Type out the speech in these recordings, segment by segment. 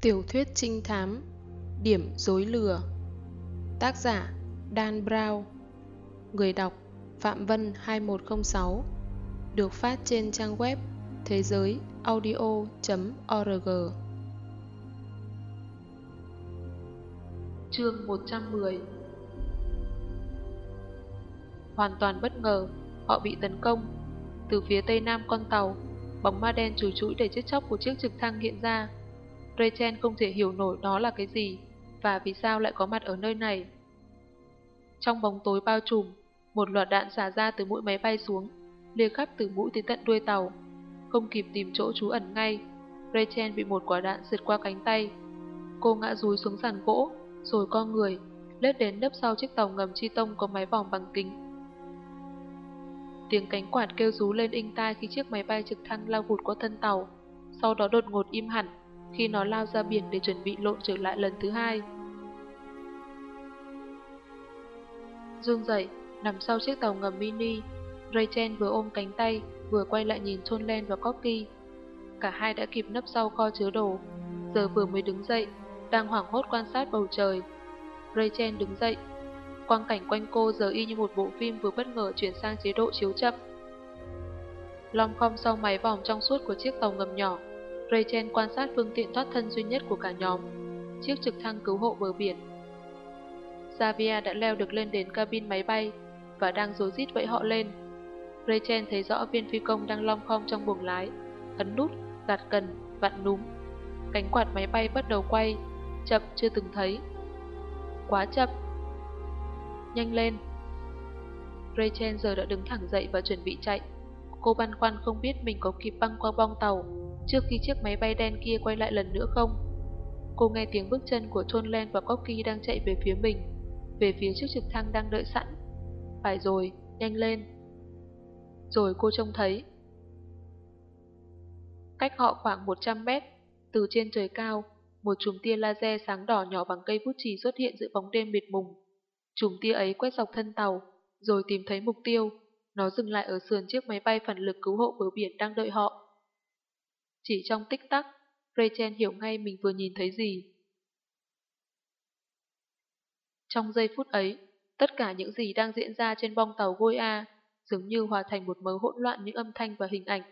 Tiểu thuyết trinh thám Điểm dối lừa. Tác giả Dan Brown. Người đọc Phạm Vân 2106 Được phát trên trang web thế giới audio.org Chương 110 Hoàn toàn bất ngờ, họ bị tấn công. Từ phía tây nam con tàu, bóng ma đen chùi chũi để chết chóc của chiếc trực thăng hiện ra. Rachel không thể hiểu nổi đó là cái gì và vì sao lại có mặt ở nơi này. Trong bóng tối bao trùm, một loạt đạn xả ra từ mũi máy bay xuống, lia khắp từ mũi tới tận đuôi tàu. Không kịp tìm chỗ trú ẩn ngay, Rachel bị một quả đạn sượt qua cánh tay. Cô ngã rúi xuống sàn gỗ, rồi co người, lết đến nấp sau chiếc tàu ngầm chi tông có máy vòng bằng kính. Tiếng cánh quạt kêu rú lên inh tai khi chiếc máy bay trực thăng lao vụt qua thân tàu, sau đó đột ngột im hẳn khi nó lao ra biển để chuẩn bị lộn trở lại lần thứ hai. Dương dậy, nằm sau chiếc tàu ngầm mini, Rachel vừa ôm cánh tay, vừa quay lại nhìn Len và Corky. Cả hai đã kịp nấp sau kho chứa đồ, giờ vừa mới đứng dậy, đang hoảng hốt quan sát bầu trời. Rachel đứng dậy, quang cảnh quanh cô giờ y như một bộ phim vừa bất ngờ chuyển sang chế độ chiếu chậm. Long khom sau máy vòng trong suốt của chiếc tàu ngầm nhỏ, Rachel quan sát phương tiện thoát thân duy nhất của cả nhóm, chiếc trực thăng cứu hộ bờ biển. Xavier đã leo được lên đến cabin máy bay và đang rối rít vẫy họ lên. Rachel thấy rõ viên phi công đang long khom trong buồng lái, ấn nút, gạt cần, vặn núm. Cánh quạt máy bay bắt đầu quay, chậm chưa từng thấy. Quá chậm. Nhanh lên. Rachel giờ đã đứng thẳng dậy và chuẩn bị chạy. Cô băn khoăn không biết mình có kịp băng qua bong tàu trước khi chiếc máy bay đen kia quay lại lần nữa không. Cô nghe tiếng bước chân của Len và Cocky đang chạy về phía mình, về phía chiếc trực thăng đang đợi sẵn. Phải rồi, nhanh lên. Rồi cô trông thấy. Cách họ khoảng 100 mét, từ trên trời cao, một chùm tia laser sáng đỏ nhỏ bằng cây bút chì xuất hiện giữa bóng đêm mịt mùng. Chùm tia ấy quét dọc thân tàu, rồi tìm thấy mục tiêu. Nó dừng lại ở sườn chiếc máy bay phản lực cứu hộ bờ biển đang đợi họ. Chỉ trong tích tắc, Rachel hiểu ngay mình vừa nhìn thấy gì. Trong giây phút ấy, tất cả những gì đang diễn ra trên bong tàu Goya dường như hòa thành một mớ hỗn loạn những âm thanh và hình ảnh.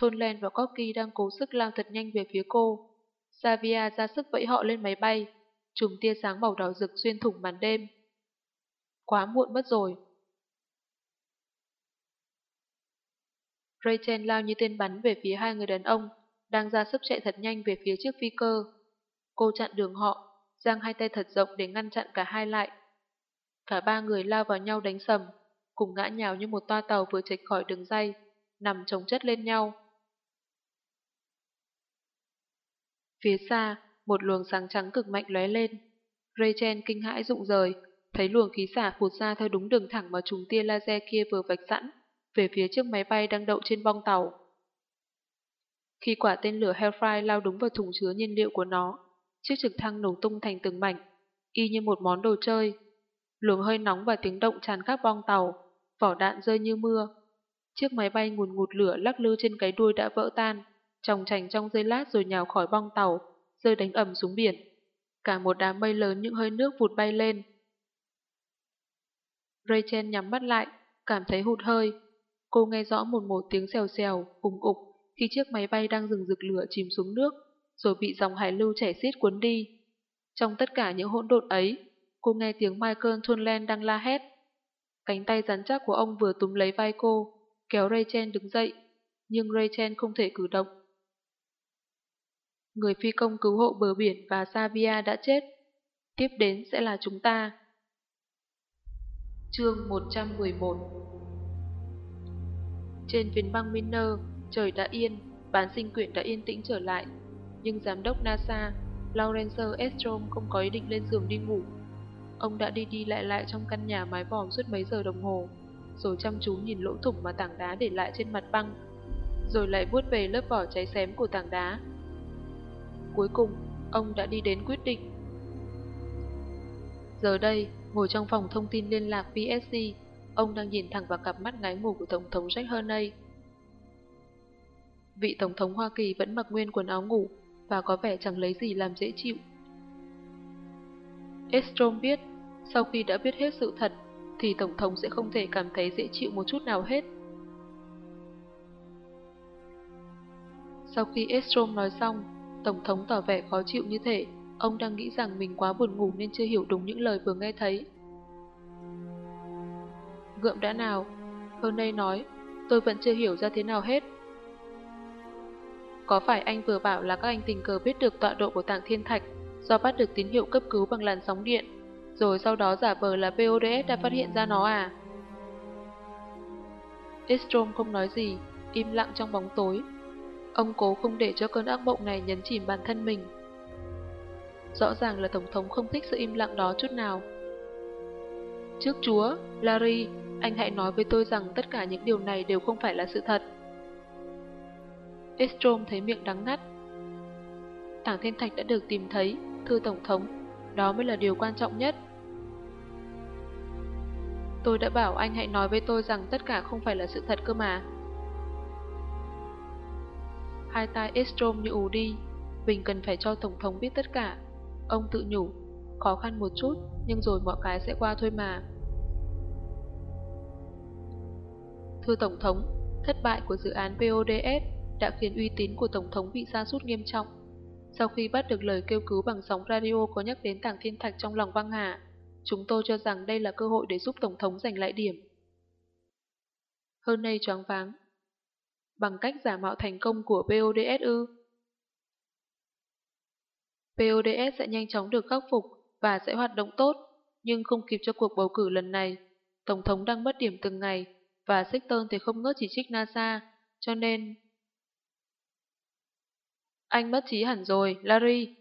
Thunlen và Corky đang cố sức lao thật nhanh về phía cô. Xavier ra sức vẫy họ lên máy bay, Trùng tia sáng màu đỏ rực xuyên thủng màn đêm. Quá muộn mất rồi. Rachel lao như tên bắn về phía hai người đàn ông, đang ra sức chạy thật nhanh về phía chiếc phi cơ. Cô chặn đường họ, giang hai tay thật rộng để ngăn chặn cả hai lại. Cả ba người lao vào nhau đánh sầm, cùng ngã nhào như một toa tàu vừa chệch khỏi đường dây, nằm chống chất lên nhau. Phía xa, một luồng sáng trắng cực mạnh lóe lên. Rachel kinh hãi rụng rời, thấy luồng khí xả phụt ra theo đúng đường thẳng mà trùng tia laser kia vừa vạch sẵn về phía chiếc máy bay đang đậu trên bong tàu. Khi quả tên lửa Hellfire lao đúng vào thùng chứa nhiên liệu của nó, chiếc trực thăng nổ tung thành từng mảnh, y như một món đồ chơi. Luồng hơi nóng và tiếng động tràn khắp bong tàu, vỏ đạn rơi như mưa. Chiếc máy bay ngùn ngụt lửa lắc lư trên cái đuôi đã vỡ tan, tròng trành trong giây lát rồi nhào khỏi bong tàu, rơi đánh ẩm xuống biển. Cả một đám mây lớn những hơi nước vụt bay lên. Rachel nhắm mắt lại, cảm thấy hụt hơi, Cô nghe rõ một một tiếng xèo xèo, ủng ục khi chiếc máy bay đang dừng rực lửa chìm xuống nước, rồi bị dòng hải lưu chảy xiết cuốn đi. Trong tất cả những hỗn độn ấy, cô nghe tiếng Michael Tonland đang la hét. Cánh tay rắn chắc của ông vừa túm lấy vai cô, kéo Rachel đứng dậy, nhưng Rachel không thể cử động. Người phi công cứu hộ bờ biển và Savia đã chết. Tiếp đến sẽ là chúng ta. Chương 111 trên phiến băng Miner, trời đã yên, bán sinh quyển đã yên tĩnh trở lại. Nhưng giám đốc NASA, Lawrence Estrom không có ý định lên giường đi ngủ. Ông đã đi đi lại lại trong căn nhà mái vòm suốt mấy giờ đồng hồ, rồi chăm chú nhìn lỗ thủng mà tảng đá để lại trên mặt băng, rồi lại vuốt về lớp vỏ cháy xém của tảng đá. Cuối cùng, ông đã đi đến quyết định. Giờ đây, ngồi trong phòng thông tin liên lạc PSC, Ông đang nhìn thẳng vào cặp mắt ngái ngủ của Tổng thống Jack Hernay. Vị Tổng thống Hoa Kỳ vẫn mặc nguyên quần áo ngủ, và có vẻ chẳng lấy gì làm dễ chịu. Estrom biết, sau khi đã biết hết sự thật, thì Tổng thống sẽ không thể cảm thấy dễ chịu một chút nào hết. Sau khi Estrom nói xong, Tổng thống tỏ vẻ khó chịu như thể ông đang nghĩ rằng mình quá buồn ngủ nên chưa hiểu đúng những lời vừa nghe thấy. Gượm đã nào, hơn đây nói, tôi vẫn chưa hiểu ra thế nào hết. Có phải anh vừa bảo là các anh tình cờ biết được tọa độ của tảng thiên thạch do bắt được tín hiệu cấp cứu bằng làn sóng điện, rồi sau đó giả vờ là PODS đã phát hiện ra nó à? Estrom không nói gì, im lặng trong bóng tối. Ông cố không để cho cơn ác mộng này nhấn chìm bản thân mình. Rõ ràng là Tổng thống không thích sự im lặng đó chút nào. Trước Chúa, Larry, anh hãy nói với tôi rằng tất cả những điều này đều không phải là sự thật. Estrom thấy miệng đắng ngắt. Tảng thiên thạch đã được tìm thấy, thưa Tổng thống, đó mới là điều quan trọng nhất. Tôi đã bảo anh hãy nói với tôi rằng tất cả không phải là sự thật cơ mà. Hai tai Estrom như ù đi, mình cần phải cho Tổng thống biết tất cả. Ông tự nhủ, khó khăn một chút, nhưng rồi mọi cái sẽ qua thôi mà. Thưa Tổng thống, thất bại của dự án PODS đã khiến uy tín của Tổng thống bị sa sút nghiêm trọng. Sau khi bắt được lời kêu cứu bằng sóng radio có nhắc đến tảng thiên thạch trong lòng băng hà, chúng tôi cho rằng đây là cơ hội để giúp Tổng thống giành lại điểm. Hơn nay choáng váng. Bằng cách giả mạo thành công của PODS ư? PODS sẽ nhanh chóng được khắc phục và sẽ hoạt động tốt, nhưng không kịp cho cuộc bầu cử lần này. Tổng thống đang mất điểm từng ngày, và Sexton thì không ngớt chỉ trích NASA, cho nên... Anh mất trí hẳn rồi, Larry.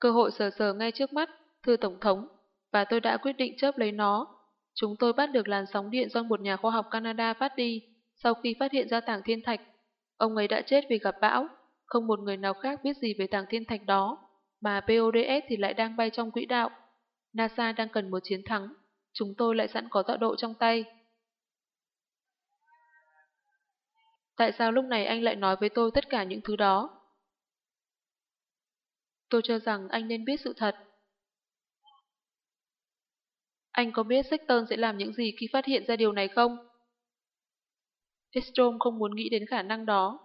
Cơ hội sờ sờ ngay trước mắt, thưa Tổng thống, và tôi đã quyết định chớp lấy nó. Chúng tôi bắt được làn sóng điện do một nhà khoa học Canada phát đi sau khi phát hiện ra tảng thiên thạch. Ông ấy đã chết vì gặp bão, không một người nào khác biết gì về tảng thiên thạch đó, mà PODS thì lại đang bay trong quỹ đạo. NASA đang cần một chiến thắng, chúng tôi lại sẵn có tọa độ trong tay. Tại sao lúc này anh lại nói với tôi tất cả những thứ đó? Tôi cho rằng anh nên biết sự thật. Anh có biết Sexton sẽ làm những gì khi phát hiện ra điều này không? Estrom không muốn nghĩ đến khả năng đó.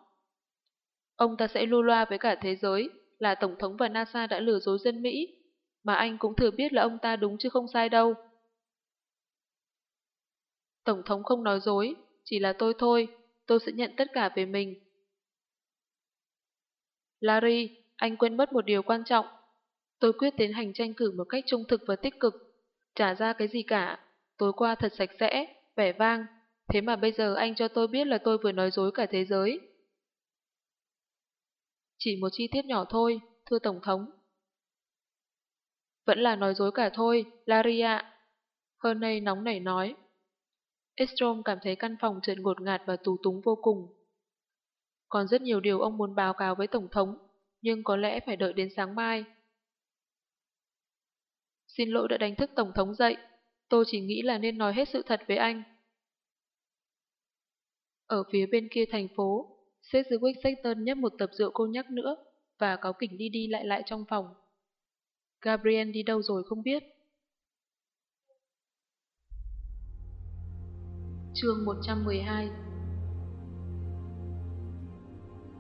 Ông ta sẽ lưu loa với cả thế giới là Tổng thống và NASA đã lừa dối dân Mỹ, mà anh cũng thừa biết là ông ta đúng chứ không sai đâu. Tổng thống không nói dối, chỉ là tôi thôi, tôi sẽ nhận tất cả về mình. Larry, anh quên mất một điều quan trọng. Tôi quyết tiến hành tranh cử một cách trung thực và tích cực, trả ra cái gì cả. Tối qua thật sạch sẽ, vẻ vang, thế mà bây giờ anh cho tôi biết là tôi vừa nói dối cả thế giới. Chỉ một chi tiết nhỏ thôi, thưa Tổng thống. Vẫn là nói dối cả thôi, Larry ạ. Hơn nay nóng nảy nói. Estrom cảm thấy căn phòng trợn ngột ngạt và tù túng vô cùng. Còn rất nhiều điều ông muốn báo cáo với Tổng thống, nhưng có lẽ phải đợi đến sáng mai. Xin lỗi đã đánh thức Tổng thống dậy, tôi chỉ nghĩ là nên nói hết sự thật với anh. Ở phía bên kia thành phố, Sedgwick Sexton nhấp một tập rượu cô nhắc nữa và có kỉnh đi đi lại lại trong phòng. Gabriel đi đâu rồi không biết. Chương 112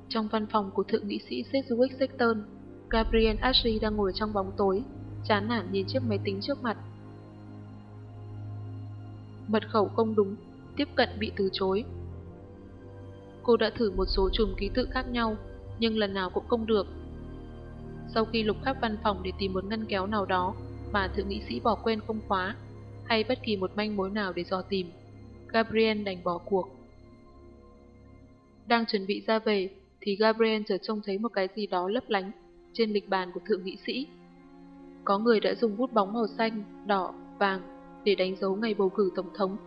Trong văn phòng của thượng nghị sĩ Sedgwick Sexton, Gabriel Ashley đang ngồi trong bóng tối, chán nản nhìn chiếc máy tính trước mặt. Mật khẩu không đúng, tiếp cận bị từ chối. Cô đã thử một số chùm ký tự khác nhau, nhưng lần nào cũng không được. Sau khi lục khắp văn phòng để tìm một ngăn kéo nào đó mà thượng nghị sĩ bỏ quên không khóa, hay bất kỳ một manh mối nào để dò tìm, Gabriel đành bỏ cuộc. Đang chuẩn bị ra về, thì Gabriel chợt trông thấy một cái gì đó lấp lánh trên lịch bàn của thượng nghị sĩ. Có người đã dùng bút bóng màu xanh, đỏ, vàng để đánh dấu ngày bầu cử tổng thống.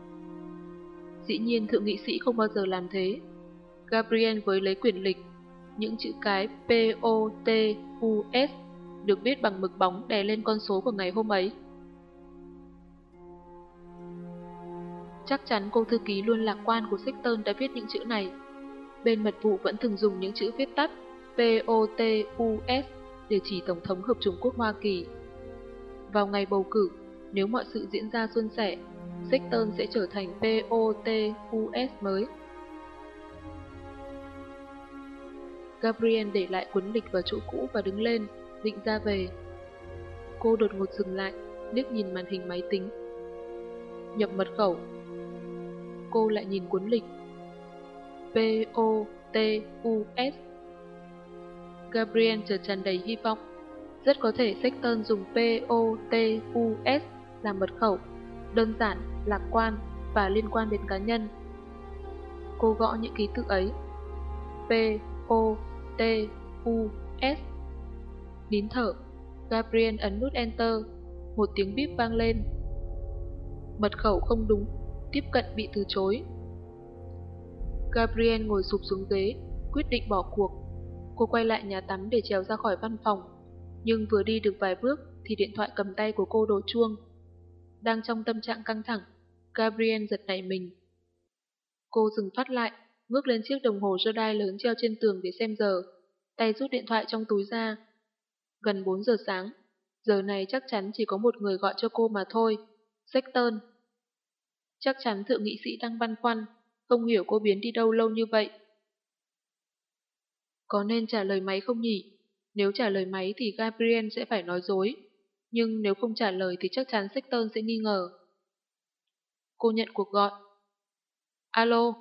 Dĩ nhiên thượng nghị sĩ không bao giờ làm thế. Gabriel với lấy quyển lịch, những chữ cái P-O-T-U-S được viết bằng mực bóng đè lên con số của ngày hôm ấy. Chắc chắn cô thư ký luôn lạc quan của Sexton đã viết những chữ này. Bên mật vụ vẫn thường dùng những chữ viết tắt, POTUS để chỉ Tổng thống Hợp Trung Quốc Hoa Kỳ. Vào ngày bầu cử, nếu mọi sự diễn ra suôn sẻ, Sexton sẽ trở thành POTUS mới. Gabriel để lại cuốn lịch vào chỗ cũ và đứng lên, định ra về. Cô đột ngột dừng lại, liếc nhìn màn hình máy tính. Nhập mật khẩu. Cô lại nhìn cuốn lịch. P-O-T-U-S Gabriel chợt tràn đầy hy vọng. Rất có thể Sexton dùng P-O-T-U-S làm mật khẩu, đơn giản, lạc quan và liên quan đến cá nhân. Cô gõ những ký tự ấy. P-O-T-U-S Nín thở, Gabriel ấn nút Enter, một tiếng bíp vang lên. Mật khẩu không đúng, tiếp cận bị từ chối. Gabriel ngồi sụp xuống ghế, quyết định bỏ cuộc. Cô quay lại nhà tắm để trèo ra khỏi văn phòng, nhưng vừa đi được vài bước thì điện thoại cầm tay của cô đổ chuông. Đang trong tâm trạng căng thẳng, Gabriel giật nảy mình. Cô dừng phát lại, ngước lên chiếc đồng hồ Jedi lớn treo trên tường để xem giờ, tay rút điện thoại trong túi ra. Gần 4 giờ sáng, giờ này chắc chắn chỉ có một người gọi cho cô mà thôi, Sexton. Chắc chắn thượng nghị sĩ đang băn khoăn, không hiểu cô biến đi đâu lâu như vậy. Có nên trả lời máy không nhỉ? Nếu trả lời máy thì Gabriel sẽ phải nói dối, nhưng nếu không trả lời thì chắc chắn Sexton sẽ nghi ngờ. Cô nhận cuộc gọi. Alo?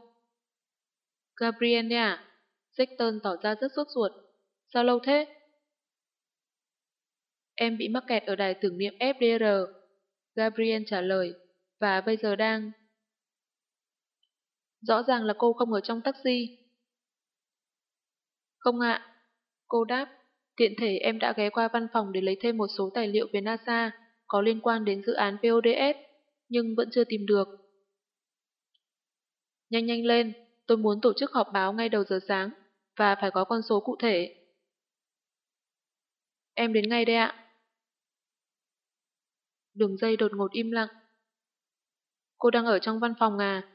Gabriel à? Sexton tỏ ra rất sốt ruột. Sao lâu thế? Em bị mắc kẹt ở đài tưởng niệm FDR. Gabriel trả lời, và bây giờ đang... Rõ ràng là cô không ở trong taxi. Không ạ. Cô đáp, tiện thể em đã ghé qua văn phòng để lấy thêm một số tài liệu về NASA có liên quan đến dự án PODS, nhưng vẫn chưa tìm được. Nhanh nhanh lên, tôi muốn tổ chức họp báo ngay đầu giờ sáng, và phải có con số cụ thể. Em đến ngay đây ạ. Đường dây đột ngột im lặng. Cô đang ở trong văn phòng à?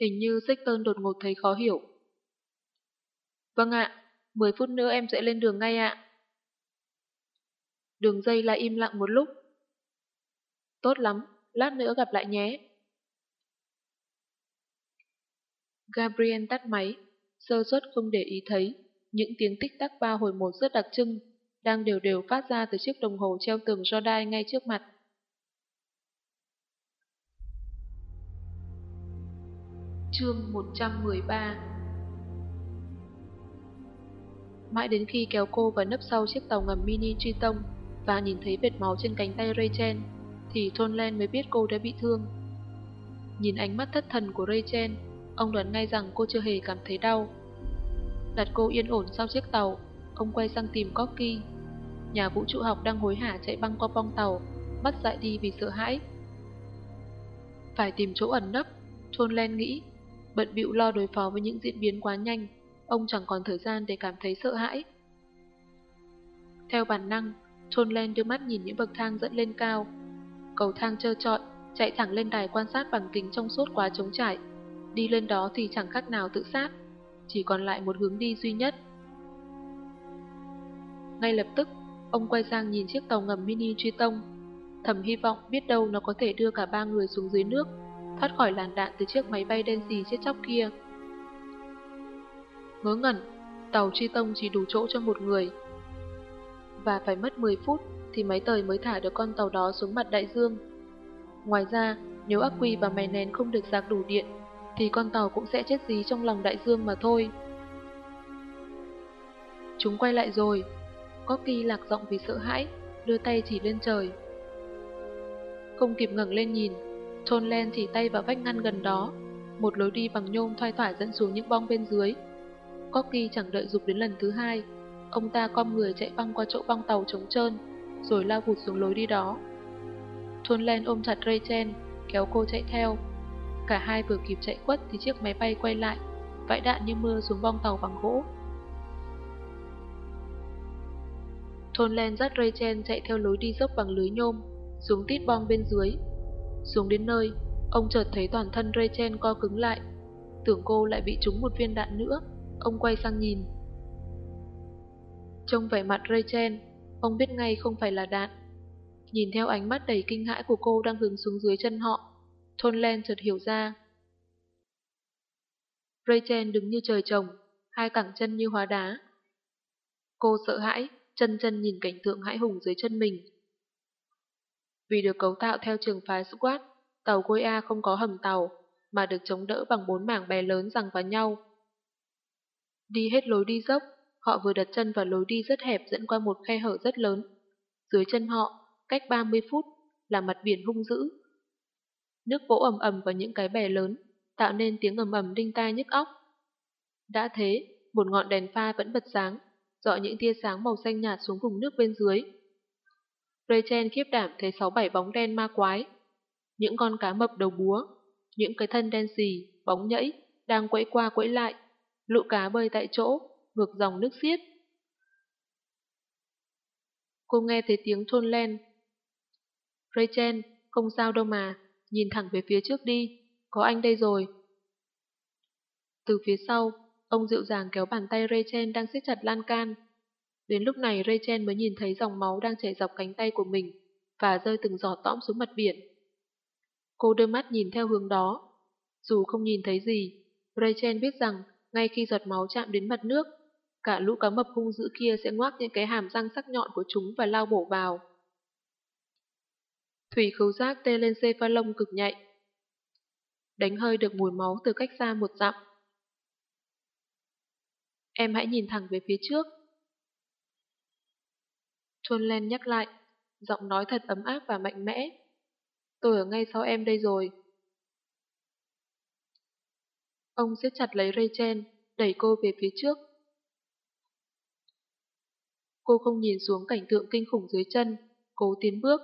Hình như Sexton đột ngột thấy khó hiểu. Vâng ạ, 10 phút nữa em sẽ lên đường ngay ạ. Đường dây lại im lặng một lúc. Tốt lắm, lát nữa gặp lại nhé. Gabriel tắt máy, sơ suất không để ý thấy những tiếng tích tắc ba hồi một rất đặc trưng, đang đều đều phát ra từ chiếc đồng hồ treo tường Jordai ngay trước mặt. Chương 113 Mãi đến khi kéo cô vào nấp sau chiếc tàu ngầm mini truy tông và nhìn thấy vệt máu trên cánh tay Rachel, thì Thôn Len mới biết cô đã bị thương. Nhìn ánh mắt thất thần của Rachel, ông đoán ngay rằng cô chưa hề cảm thấy đau. Đặt cô yên ổn sau chiếc tàu, ông quay sang tìm Corky. Nhà vũ trụ học đang hối hả chạy băng qua bong tàu, mắt dại đi vì sợ hãi. Phải tìm chỗ ẩn nấp, Thôn Len nghĩ Bận bịu lo đối phó với những diễn biến quá nhanh, ông chẳng còn thời gian để cảm thấy sợ hãi. Theo bản năng, Trôn Len đưa mắt nhìn những bậc thang dẫn lên cao. Cầu thang trơ trọi, chạy thẳng lên đài quan sát bằng kính trong suốt quá trống trải. Đi lên đó thì chẳng khác nào tự sát, chỉ còn lại một hướng đi duy nhất. Ngay lập tức, ông quay sang nhìn chiếc tàu ngầm mini truy tông. Thầm hy vọng biết đâu nó có thể đưa cả ba người xuống dưới nước thoát khỏi làn đạn từ chiếc máy bay đen xì chết chóc kia. Ngớ ngẩn, tàu truy tông chỉ đủ chỗ cho một người. Và phải mất 10 phút thì máy tời mới thả được con tàu đó xuống mặt đại dương. Ngoài ra, nếu ắc quy và máy nén không được sạc đủ điện, thì con tàu cũng sẽ chết dí trong lòng đại dương mà thôi. Chúng quay lại rồi. Corky lạc giọng vì sợ hãi, đưa tay chỉ lên trời. Không kịp ngẩng lên nhìn, Thôn lên chỉ tay vào vách ngăn gần đó, một lối đi bằng nhôm thoai thoải dẫn xuống những bong bên dưới. Corky chẳng đợi dục đến lần thứ hai, ông ta com người chạy băng qua chỗ băng tàu trống trơn, rồi lao vụt xuống lối đi đó. Thôn Len ôm chặt Rachel, kéo cô chạy theo. Cả hai vừa kịp chạy quất thì chiếc máy bay quay lại, vãi đạn như mưa xuống bong tàu bằng gỗ. Thôn Len dắt Rachel chạy theo lối đi dốc bằng lưới nhôm, xuống tít bong bên dưới, xuống đến nơi, ông chợt thấy toàn thân Rachel co cứng lại. Tưởng cô lại bị trúng một viên đạn nữa. Ông quay sang nhìn, Trông vẻ mặt Rachel, ông biết ngay không phải là đạn. Nhìn theo ánh mắt đầy kinh hãi của cô đang hướng xuống dưới chân họ, Thôn Len chợt hiểu ra. Rachel đứng như trời trồng, hai cẳng chân như hóa đá. Cô sợ hãi, chân chân nhìn cảnh tượng hãi hùng dưới chân mình. Vì được cấu tạo theo trường phái squat, tàu Goya không có hầm tàu, mà được chống đỡ bằng bốn mảng bè lớn rằng vào nhau. Đi hết lối đi dốc, họ vừa đặt chân vào lối đi rất hẹp dẫn qua một khe hở rất lớn. Dưới chân họ, cách 30 phút, là mặt biển hung dữ. Nước vỗ ầm ầm vào những cái bè lớn, tạo nên tiếng ầm ầm đinh tai nhức óc. Đã thế, một ngọn đèn pha vẫn bật sáng, dọi những tia sáng màu xanh nhạt xuống vùng nước bên dưới. Rachel khiếp đảm thấy sáu bảy bóng đen ma quái. Những con cá mập đầu búa, những cái thân đen xì, bóng nhẫy, đang quẫy qua quẫy lại, lũ cá bơi tại chỗ, ngược dòng nước xiết. Cô nghe thấy tiếng thôn len. Rachel, không sao đâu mà, nhìn thẳng về phía trước đi, có anh đây rồi. Từ phía sau, ông dịu dàng kéo bàn tay Rachel đang siết chặt lan can. Đến lúc này Rachel mới nhìn thấy dòng máu đang chảy dọc cánh tay của mình và rơi từng giọt tõm xuống mặt biển. Cô đưa mắt nhìn theo hướng đó. Dù không nhìn thấy gì, Rachel biết rằng ngay khi giọt máu chạm đến mặt nước, cả lũ cá mập hung dữ kia sẽ ngoác những cái hàm răng sắc nhọn của chúng và lao bổ vào. Thủy khứu giác tê lên cephalon cực nhạy. Đánh hơi được mùi máu từ cách xa một dặm. Em hãy nhìn thẳng về phía trước. Chôn Len nhắc lại, giọng nói thật ấm áp và mạnh mẽ. Tôi ở ngay sau em đây rồi. Ông siết chặt lấy Rachel, đẩy cô về phía trước. Cô không nhìn xuống cảnh tượng kinh khủng dưới chân, cố tiến bước.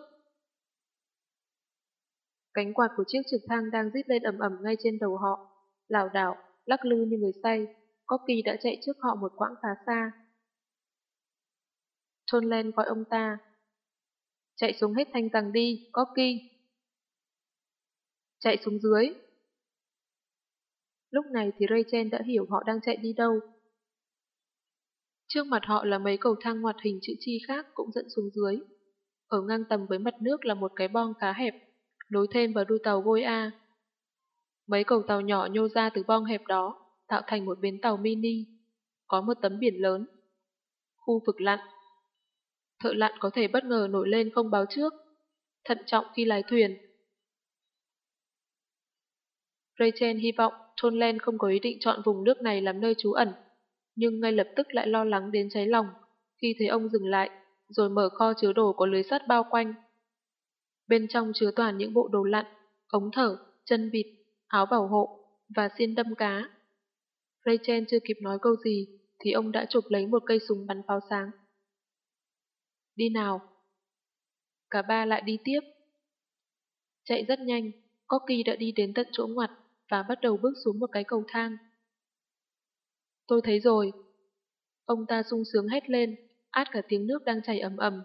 Cánh quạt của chiếc trực thăng đang rít lên ầm ầm ngay trên đầu họ, lảo đảo, lắc lư như người say. Corky đã chạy trước họ một quãng khá xa. John Len gọi ông ta. Chạy xuống hết thanh rằng đi, Corky. Chạy xuống dưới. Lúc này thì Rachel đã hiểu họ đang chạy đi đâu. Trước mặt họ là mấy cầu thang ngoặt hình chữ chi khác cũng dẫn xuống dưới. Ở ngang tầm với mặt nước là một cái bong khá hẹp, nối thêm vào đuôi tàu Gôi A. Mấy cầu tàu nhỏ nhô ra từ bong hẹp đó, tạo thành một bến tàu mini. Có một tấm biển lớn. Khu vực lặn. Thợ lặn có thể bất ngờ nổi lên không báo trước. Thận trọng khi lái thuyền. Rachel hy vọng Tonlen không có ý định chọn vùng nước này làm nơi trú ẩn, nhưng ngay lập tức lại lo lắng đến cháy lòng khi thấy ông dừng lại, rồi mở kho chứa đồ có lưới sắt bao quanh. Bên trong chứa toàn những bộ đồ lặn, ống thở, chân vịt, áo bảo hộ và xiên đâm cá. Rachel chưa kịp nói câu gì, thì ông đã chụp lấy một cây súng bắn pháo sáng. Đi nào. Cả ba lại đi tiếp. Chạy rất nhanh, Corky đã đi đến tận chỗ ngoặt và bắt đầu bước xuống một cái cầu thang. Tôi thấy rồi. Ông ta sung sướng hét lên, át cả tiếng nước đang chảy ầm ầm.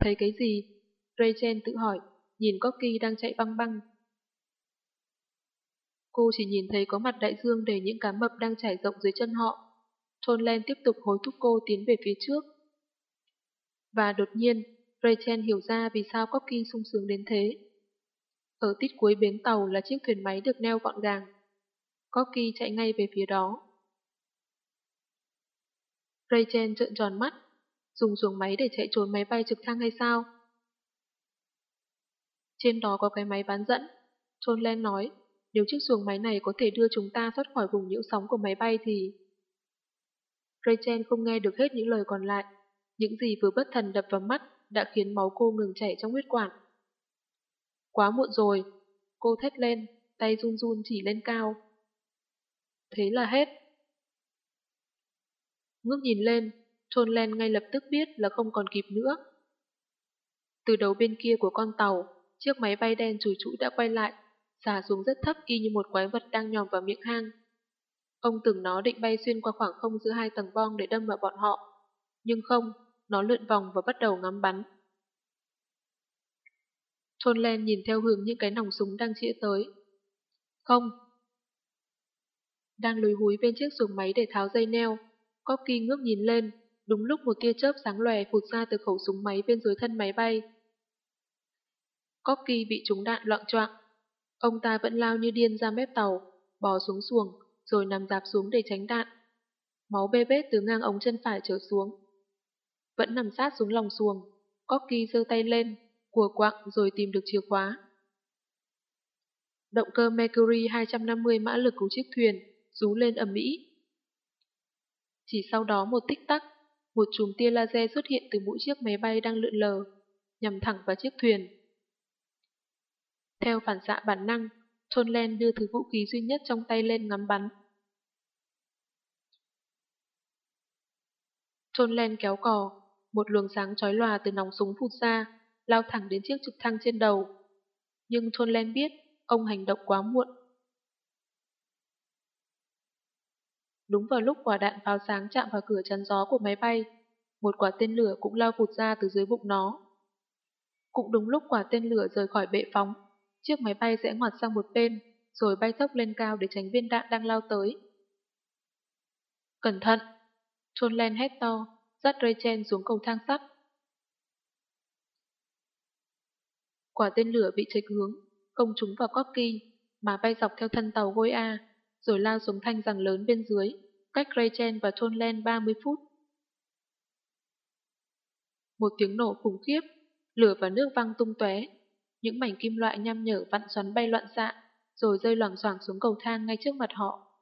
Thấy cái gì? Rachel tự hỏi, nhìn Corky đang chạy băng băng. Cô chỉ nhìn thấy có mặt đại dương để những cá mập đang trải rộng dưới chân họ. Thôn Len tiếp tục hối thúc cô tiến về phía trước. Và đột nhiên, Rachel hiểu ra vì sao Corky sung sướng đến thế. Ở tít cuối bến tàu là chiếc thuyền máy được neo gọn gàng. Corky chạy ngay về phía đó. Rachel trợn tròn mắt, dùng xuồng máy để chạy trốn máy bay trực thăng hay sao? Trên đó có cái máy bán dẫn, John Len nói, nếu chiếc xuồng máy này có thể đưa chúng ta thoát khỏi vùng nhiễu sóng của máy bay thì... Rachel không nghe được hết những lời còn lại. Những gì vừa bất thần đập vào mắt đã khiến máu cô ngừng chảy trong huyết quản. Quá muộn rồi, cô thét lên, tay run run chỉ lên cao. Thế là hết. Ngước nhìn lên, Trôn Len ngay lập tức biết là không còn kịp nữa. Từ đầu bên kia của con tàu, chiếc máy bay đen chùi chũi đã quay lại, xả xuống rất thấp y như một quái vật đang nhòm vào miệng hang. Ông tưởng nó định bay xuyên qua khoảng không giữa hai tầng bong để đâm vào bọn họ. Nhưng không, nó lượn vòng và bắt đầu ngắm bắn. Thôn Len nhìn theo hướng những cái nòng súng đang chĩa tới. Không. Đang lùi húi bên chiếc xuồng máy để tháo dây neo, Corky ngước nhìn lên, Đúng lúc một tia chớp sáng lòe phụt ra từ khẩu súng máy bên dưới thân máy bay. Corky bị trúng đạn loạn choạng. Ông ta vẫn lao như điên ra mép tàu, bò xuống xuồng, rồi nằm dạp xuống để tránh đạn. Máu bê bết từ ngang ống chân phải trở xuống. Vẫn nằm sát xuống lòng xuồng, Corky giơ tay lên, của quặng rồi tìm được chìa khóa. Động cơ Mercury 250 mã lực của chiếc thuyền rú lên ầm ĩ. Chỉ sau đó một tích tắc, một chùm tia laser xuất hiện từ mũi chiếc máy bay đang lượn lờ, nhằm thẳng vào chiếc thuyền. Theo phản xạ bản năng, Thôn Len đưa thứ vũ khí duy nhất trong tay lên ngắm bắn. Thôn Len kéo cò, một luồng sáng chói lòa từ nòng súng phụt ra, lao thẳng đến chiếc trực thăng trên đầu. Nhưng Thôn Len biết, ông hành động quá muộn. Đúng vào lúc quả đạn pháo sáng chạm vào cửa chắn gió của máy bay, một quả tên lửa cũng lao vụt ra từ dưới bụng nó. Cũng đúng lúc quả tên lửa rời khỏi bệ phóng, chiếc máy bay sẽ ngoặt sang một bên, rồi bay tốc lên cao để tránh viên đạn đang lao tới. Cẩn thận! Trôn len hét to, dắt Rachel xuống cầu thang sắt. Quả tên lửa bị chệch hướng, không trúng vào Corky, mà bay dọc theo thân tàu Goya, rồi lao xuống thanh rằng lớn bên dưới, cách Rachel và Tonland 30 phút. Một tiếng nổ khủng khiếp, lửa và nước văng tung tóe, những mảnh kim loại nham nhở vặn xoắn bay loạn xạ, rồi rơi loảng xoảng xuống cầu thang ngay trước mặt họ.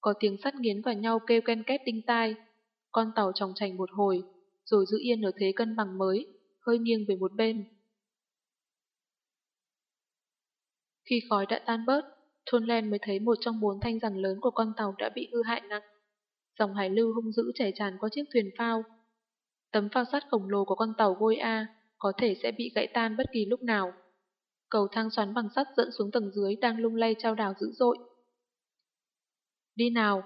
Có tiếng sắt nghiến vào nhau kêu ken két đinh tai, con tàu tròng chành một hồi, rồi giữ yên ở thế cân bằng mới, hơi nghiêng về một bên. Khi khói đã tan bớt, Thôn Len mới thấy một trong bốn thanh rằng lớn của con tàu đã bị hư hại nặng. Dòng hải lưu hung dữ chảy tràn qua chiếc thuyền phao. Tấm phao sắt khổng lồ của con tàu Goya có thể sẽ bị gãy tan bất kỳ lúc nào. Cầu thang xoắn bằng sắt dẫn xuống tầng dưới đang lung lay trao đảo dữ dội. Đi nào!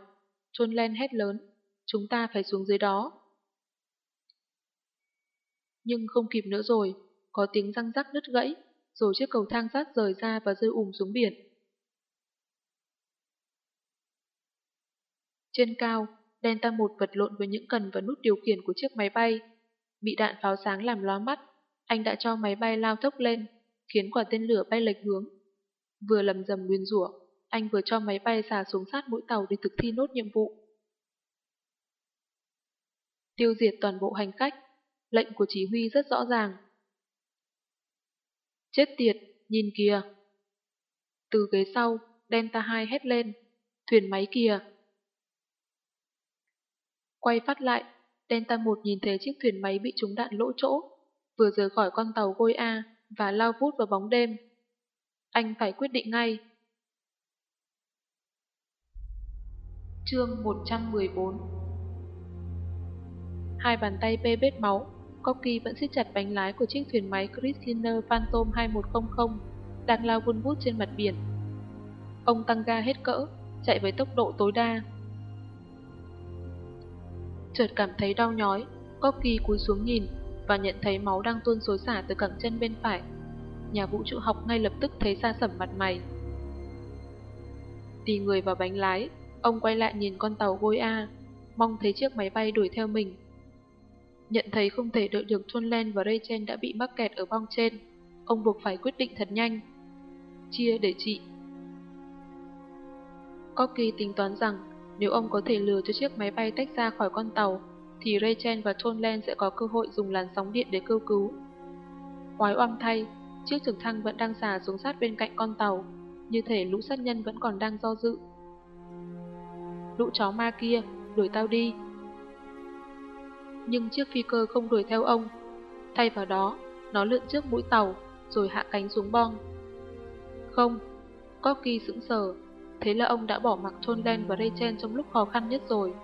John Len hét lớn. Chúng ta phải xuống dưới đó. Nhưng không kịp nữa rồi, có tiếng răng rắc đứt gãy, rồi chiếc cầu thang sắt rời ra và rơi ùm xuống biển. Trên cao, Delta 1 vật lộn với những cần và nút điều khiển của chiếc máy bay. Bị đạn pháo sáng làm lóa mắt, anh đã cho máy bay lao tốc lên, khiến quả tên lửa bay lệch hướng. Vừa lầm dầm nguyên rủa, anh vừa cho máy bay xà xuống sát mũi tàu để thực thi nốt nhiệm vụ. Tiêu diệt toàn bộ hành khách, lệnh của chỉ huy rất rõ ràng. Chết tiệt, nhìn kìa. Từ ghế sau, Delta 2 hét lên, thuyền máy kìa. Quay phát lại, Delta 1 nhìn thấy chiếc thuyền máy bị trúng đạn lỗ chỗ, vừa rời khỏi con tàu Gôi A và lao vút vào bóng đêm. Anh phải quyết định ngay. Chương 114 Hai bàn tay bê bết máu, Cocky vẫn siết chặt bánh lái của chiếc thuyền máy Christiner Phantom 2100 đang lao vun vút trên mặt biển. Ông tăng ga hết cỡ, chạy với tốc độ tối đa. Chợt cảm thấy đau nhói, Cocky cúi xuống nhìn và nhận thấy máu đang tuôn xối xả từ cẳng chân bên phải. Nhà vũ trụ học ngay lập tức thấy xa sẩm mặt mày. Tì người vào bánh lái, ông quay lại nhìn con tàu Goya, mong thấy chiếc máy bay đuổi theo mình. Nhận thấy không thể đợi được Thôn Len và Rachel đã bị mắc kẹt ở bong trên, ông buộc phải quyết định thật nhanh. Chia để trị. Corky tính toán rằng nếu ông có thể lừa cho chiếc máy bay tách ra khỏi con tàu, thì Rachel và Tonlen sẽ có cơ hội dùng làn sóng điện để kêu cứu. Quái oăm thay, chiếc trực thăng vẫn đang xả xuống sát bên cạnh con tàu, như thể lũ sát nhân vẫn còn đang do dự. Lũ chó ma kia, đuổi tao đi. Nhưng chiếc phi cơ không đuổi theo ông. Thay vào đó, nó lượn trước mũi tàu, rồi hạ cánh xuống bong. Không, Corky sững sờ, thế là ông đã bỏ mặc Tonlen và Rachel trong lúc khó khăn nhất rồi.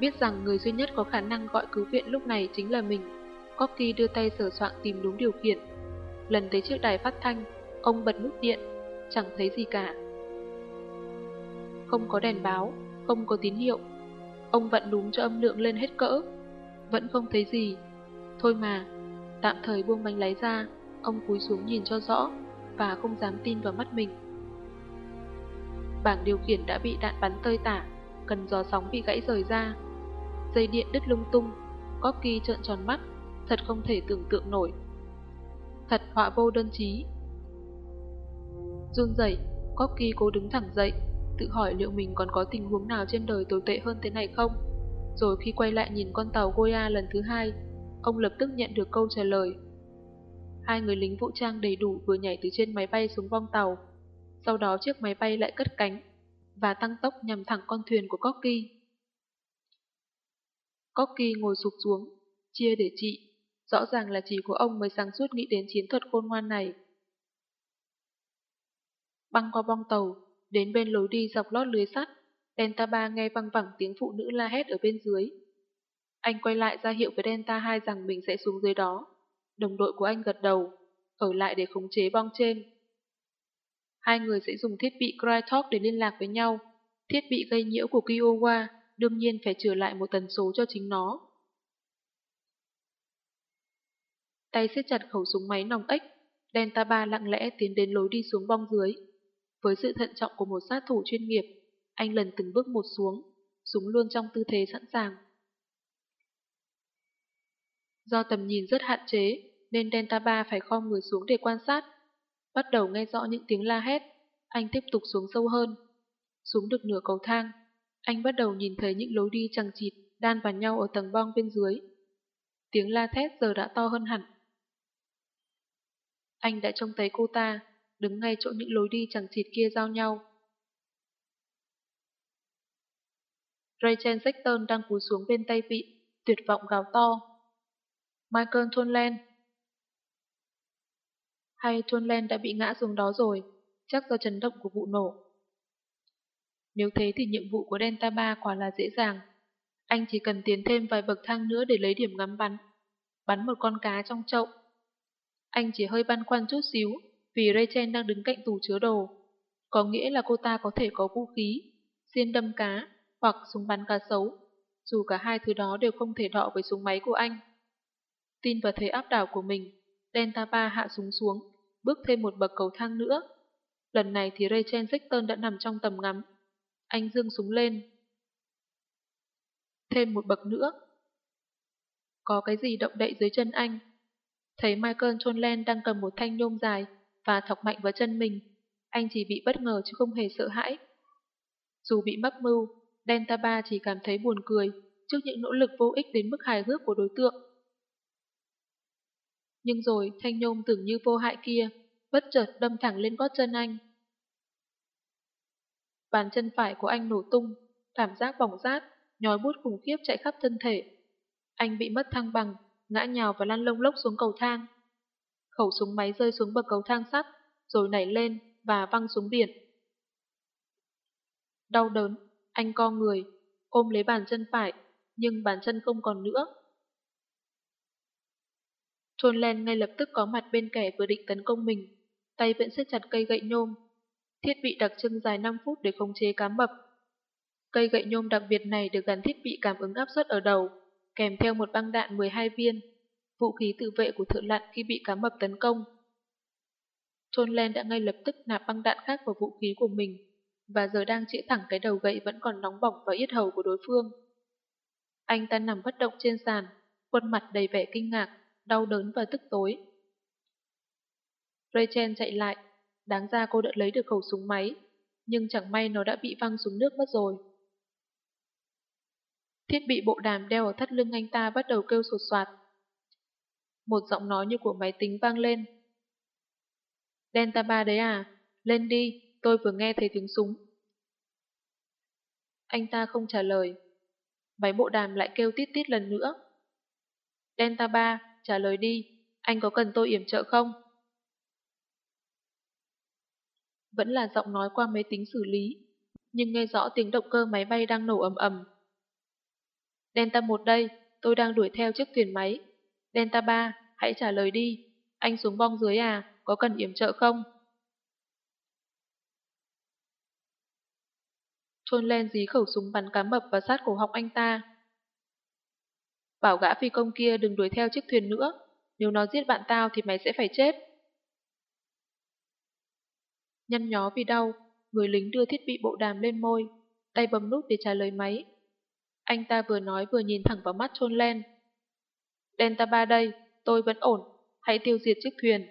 Biết rằng người duy nhất có khả năng gọi cứu viện lúc này chính là mình, Corky đưa tay sửa soạn tìm đúng điều khiển. Lần tới chiếc đài phát thanh, ông bật nút điện, chẳng thấy gì cả. Không có đèn báo, không có tín hiệu. Ông vặn đúng cho âm lượng lên hết cỡ. Vẫn không thấy gì. Thôi mà, tạm thời buông bánh lái ra, ông cúi xuống nhìn cho rõ và không dám tin vào mắt mình. Bảng điều khiển đã bị đạn bắn tơi tả, cần gió sóng bị gãy rời ra. Dây điện đứt lung tung, Corky trợn tròn mắt, thật không thể tưởng tượng nổi. Thật họa vô đơn chí. Run rẩy, Corky cố đứng thẳng dậy, tự hỏi liệu mình còn có tình huống nào trên đời tồi tệ hơn thế này không. Rồi khi quay lại nhìn con tàu Goya lần thứ hai, ông lập tức nhận được câu trả lời. Hai người lính vũ trang đầy đủ vừa nhảy từ trên máy bay xuống vong tàu. Sau đó chiếc máy bay lại cất cánh và tăng tốc nhằm thẳng con thuyền của Corky. Corky ngồi sụp xuống, chia để trị. Rõ ràng là chỉ của ông mới sáng suốt nghĩ đến chiến thuật khôn ngoan này. Băng qua bong tàu, đến bên lối đi dọc lót lưới sắt, Delta 3 nghe văng vẳng tiếng phụ nữ la hét ở bên dưới. Anh quay lại ra hiệu với Delta 2 rằng mình sẽ xuống dưới đó. Đồng đội của anh gật đầu, ở lại để khống chế bong trên. Hai người sẽ dùng thiết bị Crytalk để liên lạc với nhau. Thiết bị gây nhiễu của Kiowa đương nhiên phải trở lại một tần số cho chính nó. Tay siết chặt khẩu súng máy nòng ếch, Delta 3 lặng lẽ tiến đến lối đi xuống bong dưới. Với sự thận trọng của một sát thủ chuyên nghiệp, anh lần từng bước một xuống, súng luôn trong tư thế sẵn sàng. Do tầm nhìn rất hạn chế, nên Delta 3 phải khom người xuống để quan sát. Bắt đầu nghe rõ những tiếng la hét, anh tiếp tục xuống sâu hơn. Xuống được nửa cầu thang, anh bắt đầu nhìn thấy những lối đi chằng chịt đan vào nhau ở tầng bong bên dưới. Tiếng la thét giờ đã to hơn hẳn. Anh đã trông thấy cô ta, đứng ngay chỗ những lối đi chẳng chịt kia giao nhau. Rachel Sexton đang cúi xuống bên tay vị, tuyệt vọng gào to. Michael Thunlen. Hay Thunlen đã bị ngã xuống đó rồi, chắc do chấn động của vụ nổ. Nếu thế thì nhiệm vụ của Delta 3 quả là dễ dàng. Anh chỉ cần tiến thêm vài bậc thang nữa để lấy điểm ngắm bắn. Bắn một con cá trong chậu. Anh chỉ hơi băn khoăn chút xíu vì Rachel đang đứng cạnh tủ chứa đồ. Có nghĩa là cô ta có thể có vũ khí, xiên đâm cá hoặc súng bắn cá sấu. Dù cả hai thứ đó đều không thể đọ với súng máy của anh. Tin vào thế áp đảo của mình, Delta 3 hạ súng xuống, bước thêm một bậc cầu thang nữa. Lần này thì Rachel Sexton đã nằm trong tầm ngắm. Anh dương súng lên. Thêm một bậc nữa. Có cái gì động đậy dưới chân anh? Thấy Michael Chonlen đang cầm một thanh nhôm dài và thọc mạnh vào chân mình. Anh chỉ bị bất ngờ chứ không hề sợ hãi. Dù bị mắc mưu, Delta 3 chỉ cảm thấy buồn cười trước những nỗ lực vô ích đến mức hài hước của đối tượng. Nhưng rồi thanh nhôm tưởng như vô hại kia, bất chợt đâm thẳng lên gót chân anh. Bàn chân phải của anh nổ tung, cảm giác bỏng rát, nhói bút khủng khiếp chạy khắp thân thể. Anh bị mất thăng bằng, ngã nhào và lăn lông lốc xuống cầu thang. Khẩu súng máy rơi xuống bậc cầu thang sắt, rồi nảy lên và văng xuống biển. Đau đớn, anh co người, ôm lấy bàn chân phải, nhưng bàn chân không còn nữa. Trôn Len ngay lập tức có mặt bên kẻ vừa định tấn công mình, tay vẫn siết chặt cây gậy nhôm. Thiết bị đặc trưng dài 5 phút để khống chế cá mập. Cây gậy nhôm đặc biệt này được gắn thiết bị cảm ứng áp suất ở đầu, kèm theo một băng đạn 12 viên, vũ khí tự vệ của thợ lặn khi bị cá mập tấn công. Trôn Len đã ngay lập tức nạp băng đạn khác vào vũ khí của mình, và giờ đang chĩa thẳng cái đầu gậy vẫn còn nóng bỏng vào yết hầu của đối phương. Anh ta nằm bất động trên sàn, khuôn mặt đầy vẻ kinh ngạc, đau đớn và tức tối. Rachel chạy lại, đáng ra cô đã lấy được khẩu súng máy, nhưng chẳng may nó đã bị văng xuống nước mất rồi. Thiết bị bộ đàm đeo ở thắt lưng anh ta bắt đầu kêu sột soạt. Một giọng nói như của máy tính vang lên. Delta 3 đấy à? Lên đi, tôi vừa nghe thấy tiếng súng. Anh ta không trả lời. Máy bộ đàm lại kêu tít tít lần nữa. Delta 3, trả lời đi, anh có cần tôi yểm trợ không? Vẫn là giọng nói qua máy tính xử lý, nhưng nghe rõ tiếng động cơ máy bay đang nổ ầm ầm. Delta 1 đây, tôi đang đuổi theo chiếc thuyền máy. Delta 3, hãy trả lời đi. Anh xuống bong dưới à, có cần yểm trợ không? Trôn len dí khẩu súng bắn cá mập và sát cổ họng anh ta. Bảo gã phi công kia đừng đuổi theo chiếc thuyền nữa. Nếu nó giết bạn tao thì mày sẽ phải chết. Nhăn nhó vì đau, người lính đưa thiết bị bộ đàm lên môi, tay bấm nút để trả lời máy. Anh ta vừa nói vừa nhìn thẳng vào mắt Trôn Len. Delta 3 đây, tôi vẫn ổn, hãy tiêu diệt chiếc thuyền.